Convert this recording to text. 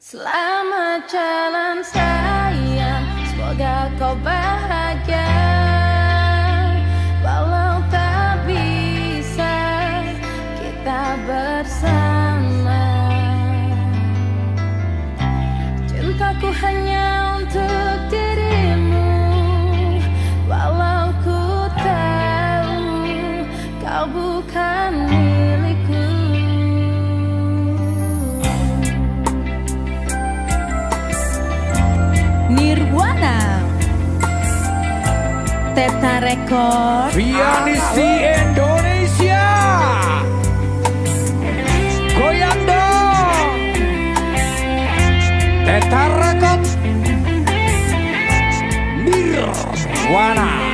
Selamat jalan sayang, semoga kau bahagia. Walau tak bisa kita bersama, cintaku hanya untuk dirimu. Walau ku tahu kau bukan milik. Teta Record Vianisi Indonesia. Goyang dong. Teta Record Nirwana